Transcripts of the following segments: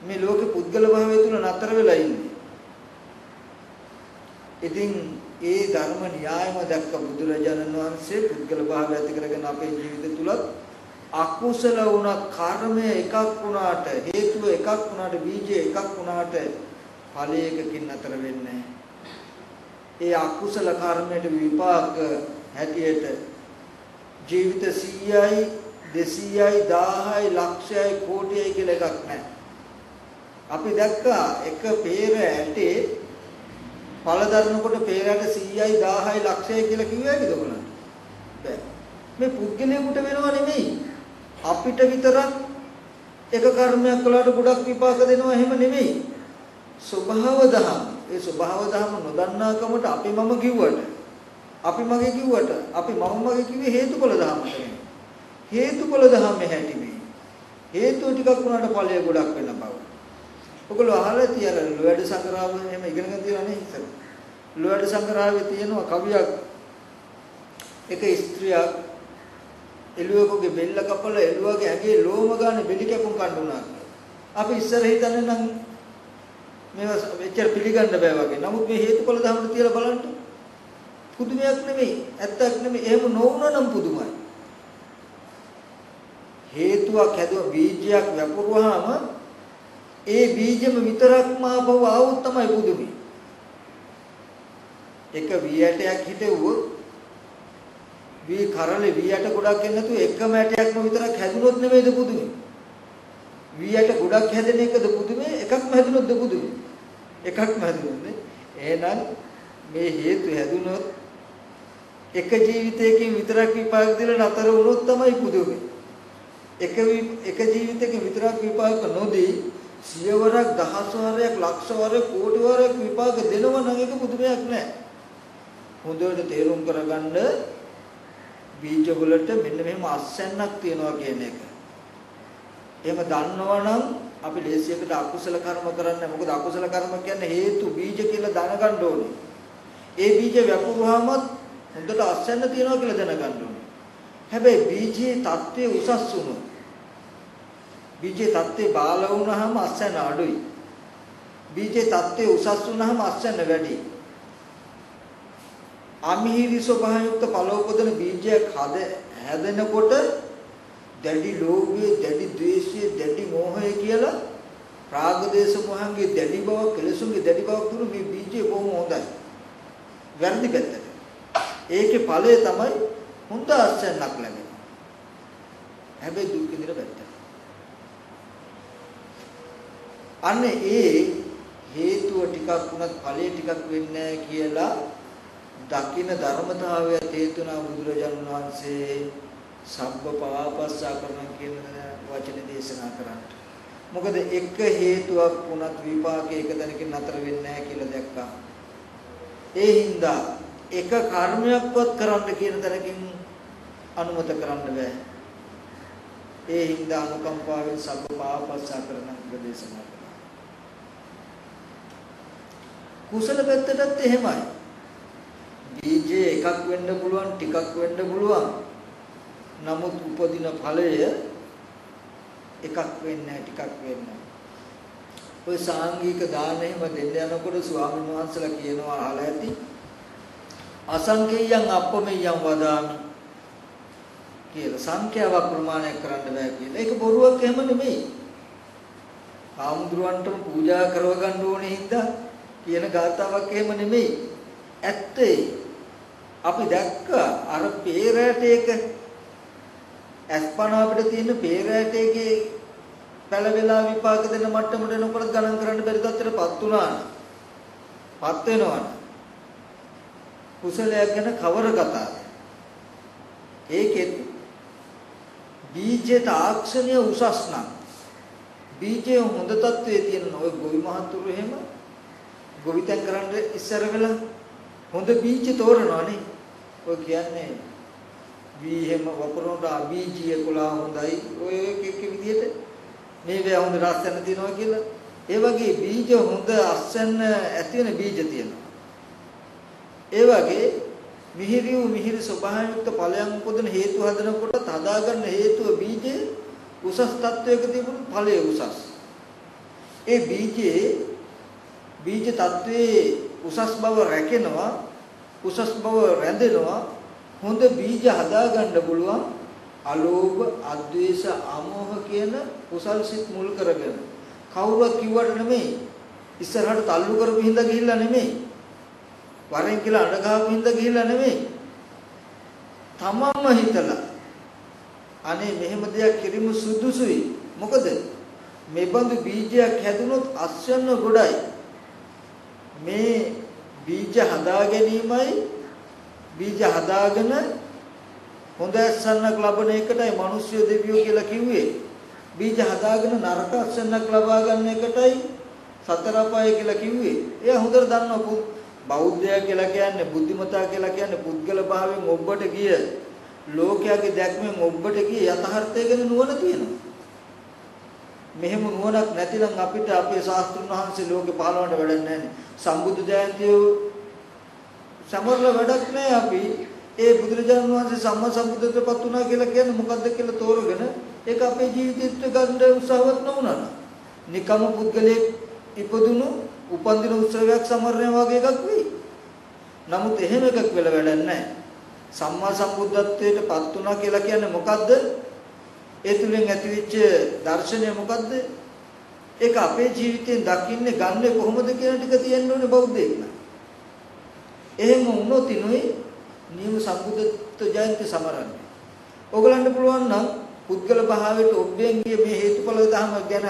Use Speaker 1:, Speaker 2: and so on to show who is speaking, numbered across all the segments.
Speaker 1: මේ ලෝකේ පුද්ගල භාවය තුල නතර වෙලා ඉන්නේ. ඉතින් ඒ ධර්ම න්‍යායම දැක්ක බුදුරජාණන් වහන්සේ පුද්ගල භාවය ඇති කරගෙන අපේ ජීවිත තුලත් අකුසල වුණත් කර්මය එකක් වුණාට හේතුව එකක් වුණාට බීජය එකක් වුණාට ඵලයකකින් නතර වෙන්නේ ඒ අකුසල කර්මයට විපාක හැටියට ජීවිත 100යි 200යි 1000යි ලක්ෂයයි කෝටියයි කියලා එකක් නැහැ. අපි දැක්කා එක peer ඇටේ පළ දරනකොට peer ඇට 100යි 1000යි ලක්ෂයයි කියලා කිව්වේ ඇයිද ඔයගොල්ලන්ට? බෑ. මේ පුද්ගලයාට වෙනව නෙමෙයි. අපිට විතරක් එක කර්මයක් කළාට ගොඩක් විපාක දෙනවා එහෙම නෙමෙයි. ස්වභාව දහම. ඒ ස්වභාව දහම නොදන්නාකමට අපි මම කිව්වට අපි මගේ කිව්වට අපි මම මගේ කිව්වේ හේතුඵල දහමට නෙමෙයි. හේතුඵල දහමේ හැටි මේ. හේතුව ටිකක් වුණාට ඵලය ගොඩක් වෙන බව. ඔගොල්ලෝ අහලා තියලා ලෝයඩ සංග්‍රහව එහෙම ඉගෙනගෙන තියලා නේ ඉතින්. ලෝයඩ සංග්‍රහයේ තියෙනවා කවියක් එක ස්ත්‍රියක් එළුවෙකුගේ බෙල්ල කපලා එළුවගේ ඇඟේ ලෝම ගන්න බෙලි කැපුම් කණ්ඩුණා. අපි ඉස්සර හිතන්නේ නම් මේවා එච්චර පිළිගන්න බෑ වගේ. නමුත් මේ හේතුඵල ධර්මයට තියලා බලන්න. පුදුමයක් නෙමෙයි. ඇත්තක් නෙමෙයි. එහෙම නොවුණා නම් පුදුමයි. හේතුවක් හැදුව බීජයක් වැපුරුවාම ඒ බීජෙම විතරක්ම ආපහු ආවොත් තමයි පුදුමයි. එක වියටයක් හිටෙව්වොත් වී කරලේ වියට ගොඩක් එන්නේ නැතුව එකම ඇටයක්ම විතරක් හැදුනොත් නෙමෙයිද පුදුමයි. වියට ගොඩක් හැදෙන එකද පුදුමේ එකක්ම හැදුනොත්ද පුදුමේ. එකක්ම හැදුනොත් එහෙනම් මේ හේතු හැදුනොත් එක ජීවිතයකින් විතරක් විපාක දීලා නතර වුණොත් තමයි පුදුමේ. එක එක ජීවිතයකින් විතරක් විපාක නොදී සියවරක් දහස් වාරයක් ලක්ෂ වාරයක් කෝටි වාරයක් විපාක දෙනවා නම් ඒක පුදුමයක් නෑ. හොඳට තේරුම් කරගන්න බීජ වලට මෙන්න මෙහෙම අස්සන්නක් තියනවා කියන එක. එහෙම දන්නවනම් අපි ලේසියකට අකුසල කර්ම කරන්නේ මොකද අකුසල කර්ම කියන්නේ හේතු බීජ කියලා දැනගන්න ඕනේ. ඒ බීජ වැපුරුවාම හොඳට අස්සන්න තියනවා කියලා දැනගන්න ඕනේ. හැබැයි බීජයේ தත්ත්වය උසස් වුණොත් බීජයේ தත්ත්වය බාල වුණාම අස්සන්න අඩුයි. බීජයේ தත්ත්වය උසස් වුණාම අස්සන්න වැඩි. අමිහිරි ස්වභාවයුක්ත පළවපොදන බීජයක් හද හැදෙනකොට දැඩි ලෝභය, දැඩි ද්වේෂය, දැඩි මෝහය කියලා රාග දේශ මොහංගේ දැඩි බව, කෙලසුන්ගේ දැඩි බවක් තුරු මේ බීජය බොහොම හොඳයි. වැරදි පැත්තට. ඒකේ ඵලය තමයි හොඳ අස්සන්නක් ලැබෙනවා. හැබැයි දුක් විඳින පැත්ත. අන්න ඒ හේතුව ටිකක් වුණත් ඵලය ටිකක් වෙන්නේ කියලා දකින්න ධර්මතාවය හේතුනා බුදුරජාණන් වහන්සේ සබ්බ පාපස්සා කරන කියන වචනේ දේශනා කරන්නේ. මොකද එක හේතුවක් වුණත් විපාකේ එක තැනකින් නතර වෙන්නේ නැහැ කියලා දැක්කා. ඒ හින්දා එක කර්මයක්වත් කරන්න කියන තැනකින් අනුමත කරන්න බෑ. ඒ හින්දා අනුකම්පාවෙන් සබ්බ පාපස්සා කරන දේශනා කුසල පැත්තටත් එහෙමයි. බීජේ එකක් වෙන්න පුළුවන් ටිකක් වෙන්න පුළුවන්. නමුත් උපදින ඵලය එකක් වෙන්නේ ටිකක් වෙන්නේ. ඔය සාංගික දාන එහෙම දෙන්න යනකොට ස්වාමීන් වහන්සේලා කියනවා අහලා ඇති. අසංකේයං අප්පමෙයං වදාමි කියලා සංඛ්‍යාවක් ප්‍රමාණයක් කරන්න බෑ කියලා. ඒක බොරුවක් එහෙම නෙමෙයි. ආමුද්‍රවන්ටම පූජා කරව ගන්න ඕනේ හින්දා කියන ගාතාවක් එහෙම නෙමෙයි. ඇත්තේ අපි දැක්ක අර peerෑටේක අස්පන අපිට තියෙන peerෑටේකේ පළ වෙලා විපාක දෙන මට්ටමට එනකොට ගණන් කරන්න බැරි තත්ත්වයටපත් වුණා. පත් වෙනවා. කුසලයක් ගැන කවර කතාවද? ඒකෙත් බීජේ තාක්ෂණය උසස් නම් බීජේ හොඳ තත්ත්වයේ තියෙන ඔය ගොවි මහතුරු එහෙම ගොවිතැන් කරන්න ඉස්සර වෙලා හොඳ බීජ තෝරනවානේ. ඔය කියන්නේ බී හැම වපුරනට අබීජිය කොලා හොඳයි. ඔය එක එක විදිහට මේ වේ හොඳ රසයන් තියෙනවා කියලා. ඒ වගේ බීජ හොඳ අස්සන්න ඇති වෙන බීජ තියෙනවා. ඒ වගේ මිහිරි වූ මිහිරි ස්වභාවයුක්ත ඵලයන් උපදින හේතු හදනකොට හදාගන්න හේතුව බීජේ උසස් තත්වයක තිබුණු ඵලය උසස්. ඒ බීජේ බීජ තත්වයේ උසස් බව රැකෙනවා උසස් බව රැඳෙනවා. හොඳ බීජ හදාගන්න පුළුවන්. අලෝභ අද්වේෂ අමෝහ කියන කුසල් සිත් මුල් කරගෙන. කවුරුත් කිව්වට නෙමෙයි ඉස්සරහට තල්ලු කරපු හින්දා ගිහිල්ලා නෙමෙයි. වරෙන් කියලා අඬ ගහපු හින්දා ගිහිල්ලා නෙමෙයි. තමන්ම හිතලා. අනේ මෙහෙම දෙයක් කිරීම සුදුසුයි. මොකද? මේ බඳු බීජයක් හැදුනොත් අස්වැන්න ගොඩයි. මේ බීජ හදා ගැනීමයි බීජ හදාගෙන හොඳ ඇස්සන්නක් ලබන එකටයි මිනිස්සු දෙවියෝ කියලා කිව්වේ. බීජ හදාගෙන නරක ඇස්සන්නක් ලබා ගන්න එකටයි සතර අපාය කියලා කිව්වේ. එයා හොඳට දන්නවා බෞද්ධයා කියලා කියන්නේ බුද්ධිමතා කියලා කියන්නේ පුද්ගල භාවයෙන් ඔබට ගිය ලෝකයාගේ දැක්මෙන් ඔබට ගිය යථාර්ථය ගැන නුවණ තියෙනවා. මෙහෙම නුවණක් නැතිනම් අපිට අපේ ශාස්ත්‍රඥ වහන්සේ ලෝකේ පහළවන්න වැඩක් නැහැ සම්බුදු ජයන්තිය සමරල වැඩක් නැහැ අපි ඒ බුදුරජාණන් වහන්සේ සම්මා සම්බුද්ධත්වයට වුණා කියලා කියන්නේ මොකද්ද කියලා තෝරගෙන ඒක අපේ ජීවිතේට ගන්න උත්සාහවත් නොවුණා. නිකම් පුද්ගලයෙක් ඉපදුණු උපන්දින උත්සවයක් සමරණය වගේ එකක් වෙයි. නමුත් එහෙම එකක් වෙලා වැඩක් නැහැ. සම්මා සම්බුද්ධත්වයට පත් වුණා කියලා කියන්නේ මොකද්ද? ඒ තුලින් ඇතිවෙච්ච දර්ශනය මොකද්ද? ඒක අපේ ජීවිතයෙන් දකින්නේ ගන්නෙ කොහොමද කියන ටික තියෙන්න ඕනේ බෞද්ධයෙක් නම්. එහෙම වුණොත් ඉනුයි නියම සම්බුද්ධත්ව ජයන්ති සමරන්නේ. ඕගලන්ට පුළුවන් නම් පුද්ගල භාවයට ඔබෙන් ගිය මේ හේතුඵල ධර්ම ගැන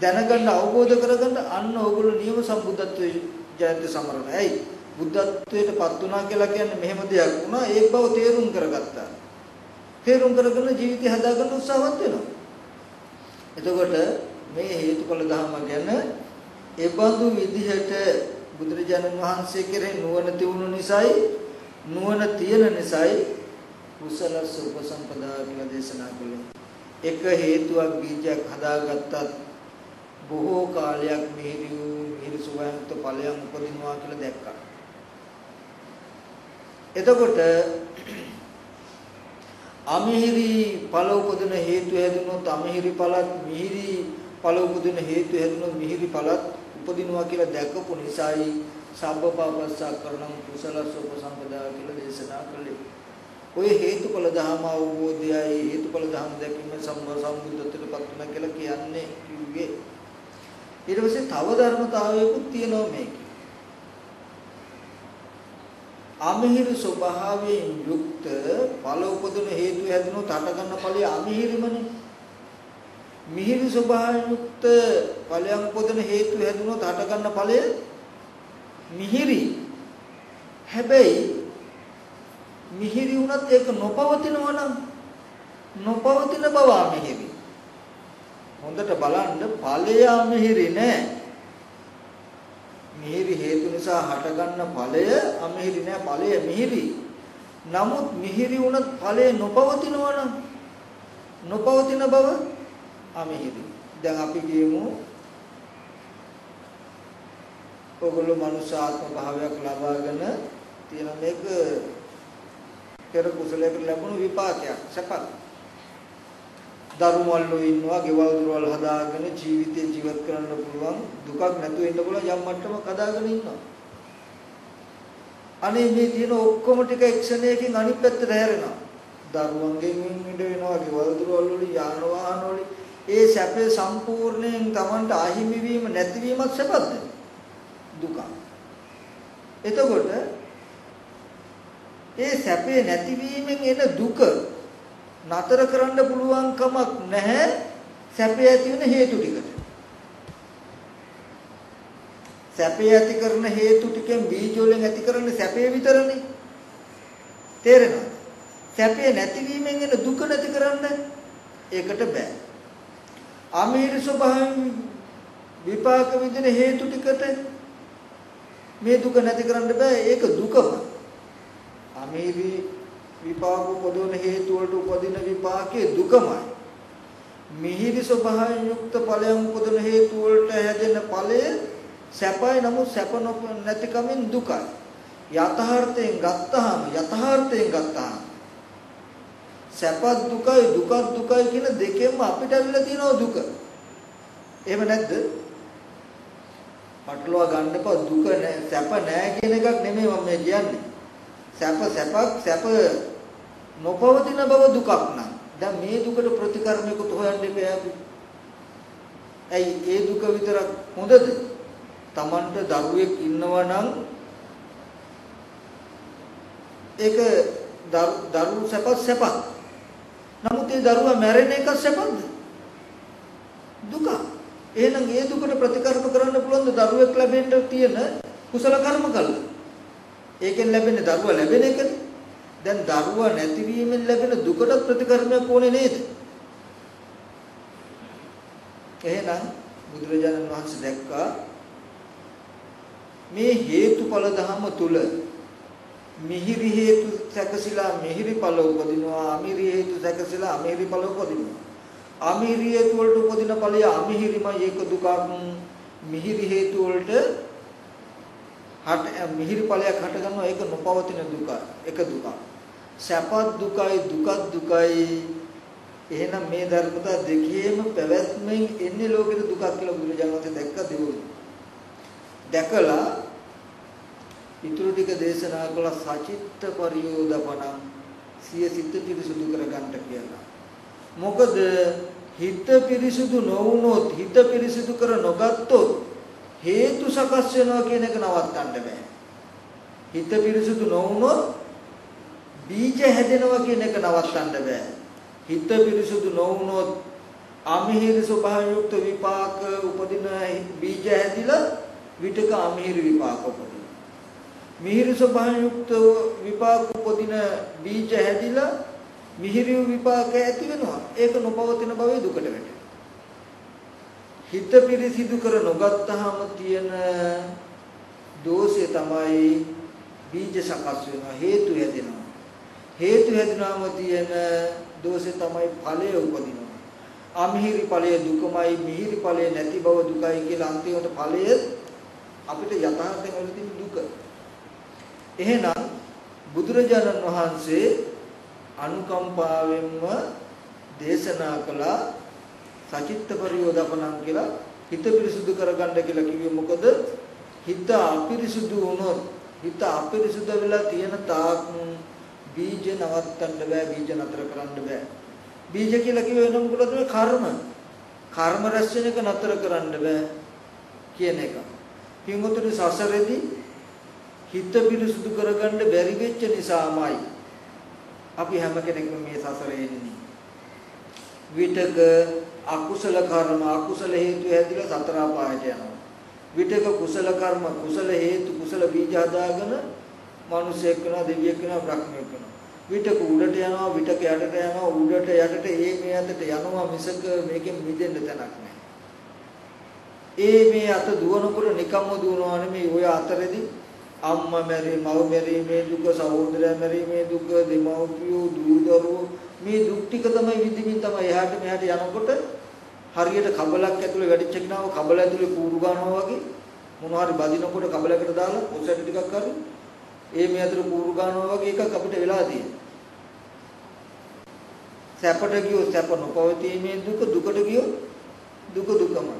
Speaker 1: දැනගන්න අවබෝධ කරගන්න අන්න ඕගොල්ලෝ නියම සම්බුද්ධත්වයේ ජයන්ති සමරන. ඇයි? බුද්ධත්වයට පත් වුණා කියලා කියන්නේ මෙහෙම දෙයක් වුණා. ඒ බව තේරුම් කරගත්තා. තේරුම් කරගෙන ජීවිතය හදාගන්න උත්සාහවත් වෙනවා. එතකොට මේ හේතුඵල ධර්ම ගැන ඒ බඳු විදිහට බුදුරජාණන් වහන්සේ කෙරෙහි නුවණ තියුණු නිසායි නුවණ තියෙන නිසායි කුසල සුපසම්පදා කියලා දේශනා කළේ. එක හේතුවක් බීජයක් හදාගත්තත් බොහෝ කාලයක් මිහිරි මිහිරි සුවයන්ත ඵලයන් උපදිනවා කියලා දැක්කා. එතකොට අමිහිරි ඵල උපදින හේතු හැදුනොත් අමිහිරි ඵලත් මිහිරි ඵල උපදින හේතු හැදුනොත් මිහිරි ඵලත් උපදිනවා කියලා දැකපු නිසායි සබ්බපාපස්සා කරණම් කුසලස්ස උපසම්පදා කියලා දේශනා කළේ. ඔය හේතුඵල ධර්ම අවබෝධයයි හේතුඵල ධර්ම දැකීම සම්බ සම්බුද්ධත්වයට පත් වෙන කියලා කියන්නේ කිව්වේ. ඊට පස්සේ තව ධර්මතාවයකුත් තියෙනවා මේකේ. අමිහිරි ස්වභාවයෙන් යුක්ත ඵල උපදින හේතු හැදුණොත් හට ගන්න ඵලය අමිහිරිමනේ. මිහිරි ස්වභාවයෙන් යුක්ත ඵලයන් උපදින හේතු හැදුණොත් හට ගන්න ඵලය මිහිරි. හැබැයි මිහිරි වුණත් ඒක නොපවතිනවා නම් නොපවතින බව මිහිරි හොඳට බලන්න ඵලය මිහිරි නෑ. මිහිරි හේතු නිසා හටගන්න ඵලය අමිහිරි නෑ. ඵලය මිහිරි. නමුත් මිහිරි වුණත් ඵලය නොපවතිනවා නම් නොපවතින බව අමිහිරි. දැන් අපි කියමු ඔගොල්ලෝ මනුෂ්‍යාත්ම භාවයක් ලබාගෙන තියෙන මේක පෙර කුසලයකට ලැබුණු විපාකයක් සපක්. දරුමල්ලෝ ඉන්නවා ගෙවල් දොරවල් හදාගෙන ජීවිතේ ජීවත් කරන්න පුළුවන්. දුකක් නැතුව ඉන්න පුළුවන් යම් මට්ටමක් හදාගෙන ඉන්නවා. අනේ මේ තියෙන ඔක්කොම ටික එක්ෂණයකින් අනිත් පැත්තට හැරෙනවා. දරුවන්ගෙන් මිඩ වෙනවා ගෙවල් දොරවල් වලින් යාන වාහන වලින්. ඒ සැපේ සම්පූර්ණයෙන් Tamanට අහිමි වීම නැතිවීමත් සැපද දුක. එතකොට ඒ සැපේ නැතිවීමෙන් එන දුක නතර කරන්න පුළුවන් කමක් නැහැ සැපේ ඇති වෙන හේතු ටිකට. සැපේ ඇති කරන හේතු ටිකෙන් බීජ වලින් ඇති කරන්නේ සැපේ විතරනේ. තේරෙනවද? සැපේ නැතිවීමෙන් එන දුක නැති කරන්න ඒකට බෑ. අමීර ස්වභාවයෙන් විපාක විදින හේතු ටිකට මේ දුක නැති කරන්න බෑ ඒක දුකම. අමේවි විපාක උපදවන හේතු වලට උපදින විපාකයේ දුකමයි. මිහිරි ස්වභාවයෙන් යුක්ත ඵලයන් උපදින හේතු වලට හැදෙන ඵලය සැපයි නමුත් සැප නැතිකමින් දුකයි. යථාර්ථයෙන් ගත්තාම යථාර්ථයෙන් ගත්තාම සැපත් දුකයි දුකත් දුකයි කියන දෙකෙන්ම අපිට අල්ලලා තියෙනවා දුක. එහෙම නැද්ද? පටලවා ගන්න එපා දුක නෑ සැප නෑ කියන එකක් නෙමෙයි මම මේ කියන්නේ. සැප සැපක් සැප නොපවතින බව දුකක් නම්. දැන් මේ දුකට ප්‍රතිකර්මයකට හොයන්න එපා අපි. ඇයි ඒ දුක විතරක් හොඳද? Tamanට දරුවෙක් ඉන්නවා නම් ඒක දරු සැපත් සැපක්. නමුත් ඒ දරුවා මැරෙන එක සැපද? දුක. එහෙනම් ඒ දුකට ප්‍රතිකර්ම කරන්න පුළුවන් දරුවෙක් ලැබෙන්න තියෙන කුසල කර්ම කළා. ඒකෙන් ලැබෙන්නේ දරුවා ලැබෙන එකනේ. දැන් දරුවා නැතිවීමෙන් ලැබෙන දුකට ප්‍රතිකර්මයක් ඕනේ නේද? එහෙනම් බුදුරජාණන් වහන්සේ දැක්කා මේ හේතුඵල ධම තුල මිහිරි හේතු සැකසিলা මිහිරි ඵල උපදිනවා අමිහිරි හේතු සැකසিলা අමිහිරි ඵල උපදිනවා අමිහිරි හේතු වලට උපදින ඵලය අමිහිරිමයි ඒක දුකක් මිහිරි හේතු වලට හට මිහිරි ඵලයක් හට ගන්නවා ඒක නොපවතින දුක එක දුකක්. සැපත් දුකයි දුකත් දුකයි. එහෙනම් මේ ධර්මතා දෙකේම පැවැත්මෙන් එන්නේ ලෝකෙට දුකක් කියලා බුදුරජාණන් වහන්සේ දැක්ක දෙවොත් දැකලා ඊටු ටික දේශනා කළ සචිත්ත පරියෝදපණ සිය සිත පිරිසුදු කරගන්න කියලා. මොකද හිත පිරිසුදු නොවුනොත් හිත පිරිසුදු කර නොගත්තොත් හේතු සකස් වෙනවා කියන එක නවත්තන්න බෑ. හිත පිරිසුදු නොවුනොත් බීජ හැදෙනවා කියන එක නවත්තන්න බෑ. හිත පිරිසුදු නොවුනොත් අමිහිරි ස්වභාව යුක්ත විපාක උපදින බීජ හැදිලා විතක අමිහිරි විපාක උපදින. මිහිරි ස්වභාව යුක්ත විපාක උපදින බීජ හැදිලා මිහිරි විපාක ඇති වෙනවා. ඒක නොපවතින බවේ දුකට වැටෙනවා. හිත පිරිසිදු කර නොගත්තාම තියෙන දෝෂය තමයි බීජ සකස් වෙනවා හේතු හැදෙනවා. හේතු හැදුනාම තියෙන දෝෂේ තමයි ඵලය උපදිනවා. අමිහිරි ඵලය දුකමයි මිහිරි ඵලය නැති බව දුකයි කියලා අන්තිමට ඵලය අපිට යථාර්ථයෙන් වලදී දුක. එහෙනම් බුදුරජාණන් වහන්සේ අනුකම්පාවෙන්ම දේශනා කළා සචිත්ත පරියෝදපණම් කියලා හිත පිරිසුදු කරගන්න කියලා කිව්වේ මොකද? හිත අපිරිසුදු වුණොත් හිත අපිරිසුදු වෙලා තියෙන තාක් බීජ නවත්තන්න බෑ බීජ නතර කරන්න බෑ. බීජ කියලා කිව්ව වෙන මොකද කර්ම. කර්ම රැස් වෙන එක නතර කරන්න බෑ කියන එක. පින්වතුනි සසරෙදී හිත පිරිසුදු කරගන්න බැරි වෙච්ච නිසාමයි අපි හැම කෙනෙක්ම මේ සසරේ එන්නේ. විතක අකුසල කර්ම අකුසල හේතු හැදිලා සතර අපායට යනවා විතක කුසල කර්ම කුසල හේතු කුසල බීජ හදාගෙන මිනිසෙක් වෙනවා දෙවියෙක් වෙනවා බ්‍රහ්මයෙක් වෙනවා විතක උඩට යනවා විතක යටට යනවා උඩට යටට ඒ මේ අතට යනවා මිසක මේකෙන් මිදෙන්න තැනක් නැහැ. ඒ මේ අත දුවනකොට නිකම්ම දුවනවා නෙමෙයි ඔය අතරෙදි අම්මා මැරි මව මැරීමේ දුක සහෝදරයා මැරීමේ දුක දෙමව්පියෝ දූ දරුවෝ මේ දුක් ටික තමයි විඳින්න තමයි එහාට මෙහාට යනකොට හරියට කබලක් ඇතුලේ වැඩිච්ච කෙනාව කබල ඇතුලේ කූරු ගන්නවා වගේ මොනවා හරි බදිනකොට කබලකට දාලා ඔසැටි ටිකක් කරලා ඒ මේ අතර කූරු ගන්නවා වගේ එකක් අපිට වෙලා තියෙනවා. සැපට ගියොත් සැප නොපවතීමේ දුක දුකට ගියොත් දුක දුකමයි.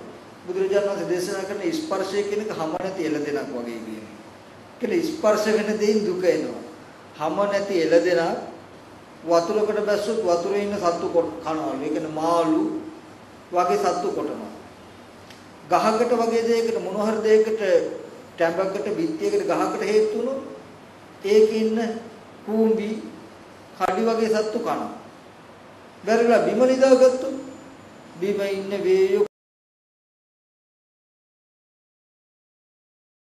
Speaker 1: බුදුරජාණන් වහන්සේ දේශනා කරන ස්පර්ශය කියන එක හැම නැති එළදෙනක් වගේ කියනවා. කියලා ස්පර්ශ වෙන දෙයින් දුක එනවා. හැම නැති එළදෙනක් වතුරකට බැස්සොත් වතුරේ ඉන්න සත්තු කනවලු. ඒ කියන්නේ මාළු වගේ සත්තු කොටනවා. ගහකට වගේ දෙයකට මොන හරි දෙයකට ටැඹකට බිත්තියකට ගහකට හේතු වුණොත් ඒකේ ඉන්න කූඹි කඩි වගේ සත්තු කනවා. බැරිලා බිම නිදාගත්තොත් බිම ඉන්න වේයෝ